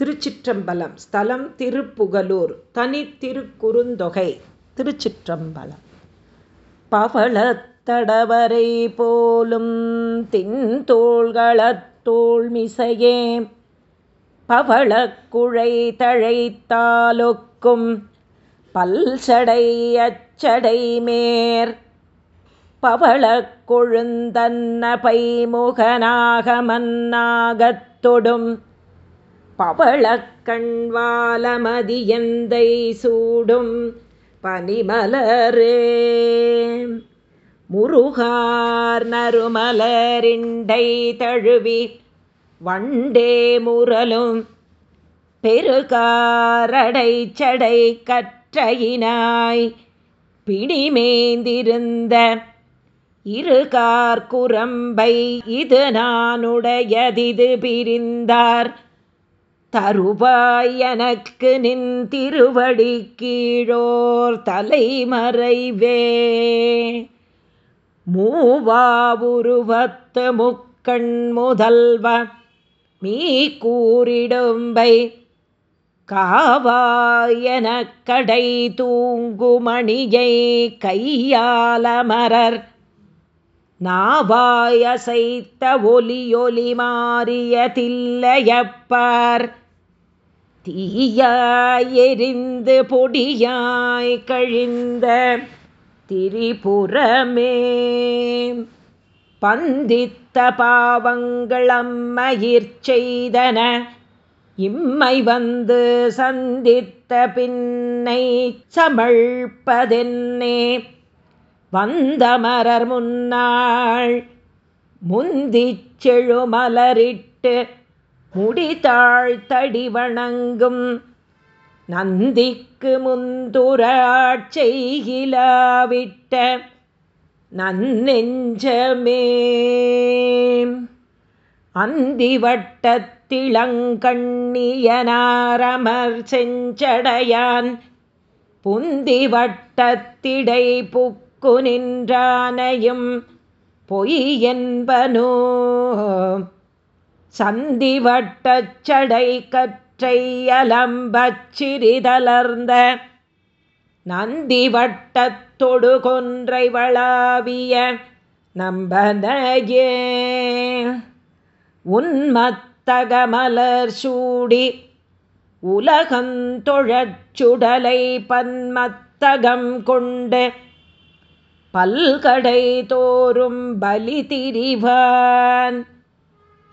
திருச்சிற்றம்பலம் ஸ்தலம் திருப்புகலூர் தனி திருக்குறுந்தொகை திருச்சிற்றம்பலம். பவளத்தடவரை போலும் தின்தோள்களத்தோள்மிசையே பவளக்குழை தழைத்தாலொக்கும் பல்சடை அச்சடை மேற் பவளக் கொழுந்தன்ன பைமுகனாக மன்னாகத்தொடும் பவளக்கண்வாலமதியந்தை சூடும் பனிமலரே. முருகார் நறுமலரிண்டை தழுவி வண்டே முரலும் பெருகாரடை சடை கற்றையினாய் பிணிமேந்திருந்த இருகார் குரம்பை இது நானுடையதிது பிரிந்தார். தருவாய் எனக்கு நின் திருவடி கீழோர் தலைமறைவே. மூவாவுருவத்து முக்கண் முதல்வ மீ கூறிடும்பை காவாயன கடை தூங்குமணியை கையாலமரர் நாவாயசைத்த ஒலியொலி மாறிய தில்லையப்பார் தீயாய் எரிந்து பொடியாய் கழிந்த திரிபுரமே. பந்தித்த பாவங்கள் பாவங்களம்மயிர் செய்தன. இம்மை வந்து சந்தித்த பின்னை சமழ்ப்பதென்னே. வந்தமரர் முன்னாள் முந்திச் செழுமலரிட்டு முடித்தாழ்த்தடி வணங்கும் நந்திக்கு முந்துராட்செய்கிலாவிட்ட நன்னெஞ்சமே. அந்திவட்டத்திளங்கண்ணியனாரமர் செஞ்சடையான் புந்திவட்டத்திடை புக்கு நின்றானையும் பொய் என்பனோ சந்தி வட்டச்சடை கற்றை அலம்பச் சிறிதளர்ந்த நந்தி வட்டத்தொடு கொன்றை வளாவிய நம்பனையே. உன்மத்தகமலர் சூடி உலகந்தொழச்சுடலை பன்மத்தகம் கொண்டு பல்கடை தோறும் பலி திரிவான்.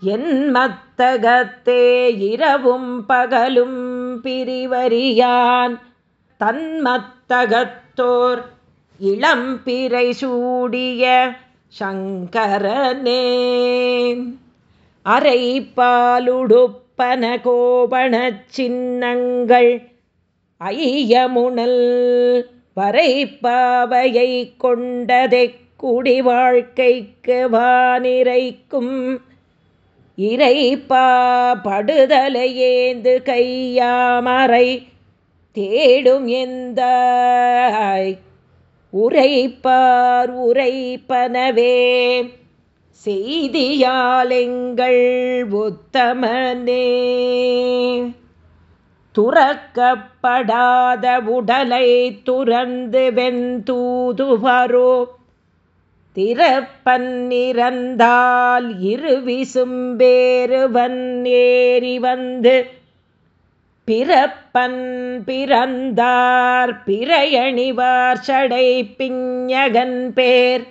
என் மத்தகத்தே இரவும் பகலும் பிரிவறியான். தன்மத்தகத்தோர் இளம்பிறை சூடிய சங்கரனே. அரைப்பாலுடுப்பன கோபண சின்னங்கள் ஐயமுணல் வரைப்பாவையை கொண்டதை குடி வாழ்க்கைக்கு வானிறைக்கும் இறைப்பா படுதலையேந்து கையாமறை தேடும் எந்த உரைப்பார் உரைப்பனவே. செய்தியாலெங்கள் உத்தமனே. துறக்கப்படாத உடலை துறந்து வெந்தூதுவரோ திறப்பன்னிறந்தால் இருவிசும்பேறுவன் ஏறி வந்து பிறப்பன் பிறந்தார் பிறையணிவார் சடை பிஞகன் பேர்.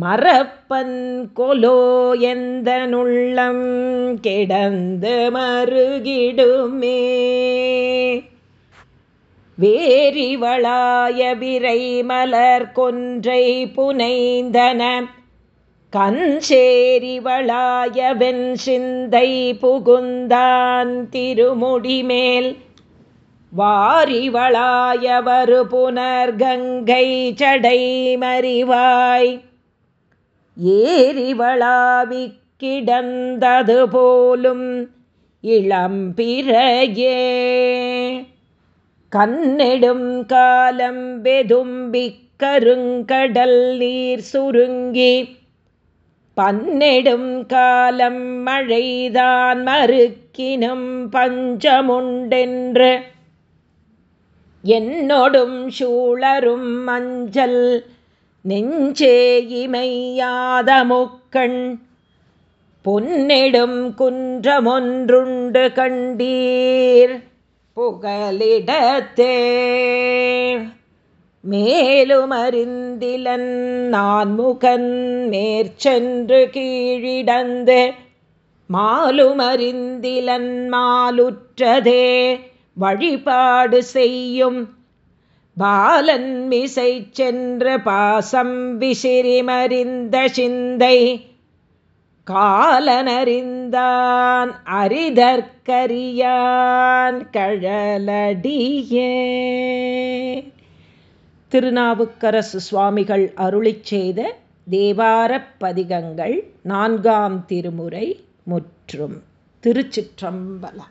மறப்பன் கொலோ எந்த நுள்ளம் கிடந்து மருகிடுமே. வேரிவளாய விரை மலர் கொன்றை புனைந்தன. கஞ்சேரிவளாய வெண் சிந்தை புகுந்தான் திருமுடிமேல். வாரிவளாயவரு புனர் கங்கை சடை மறிவாய். ஏரிவளாவி கிடந்தது போலும் இளம்பிறையே. கண்ணெடும் காலம் வெதும்பிக் கருங்கடல் நீர் சுருங்கி பன்னெடும் காலம் மழைதான் மறுக்கினும் பஞ்சமுண்டென்று. என்னொடும் சூழரும் மஞ்சள் நெஞ்சேயிமையாத முக்கண் பொன்னெடும் குன்றமொன்றுண்டு கண்டீர். புகலிடத்தே. மேலுமறிந்திலன் நான் முகன் மேற்சென்று கீழிடந்து. மாலுமறிந்திலன் மாலுற்றதே. வழிபாடு செய்யும் பாலன் மிசை சென்ற பாசம் விசிறிமறிந்த சிந்தை. காலனறிந்தான் அரிதற்கரியான் கழலடியே. திருநாவுக்கரசு சுவாமிகள் அருளி செய்த தேவாரப் பதிகங்கள் நான்காம் திருமுறை முற்றும். திருச்சிற்றம்பலம்.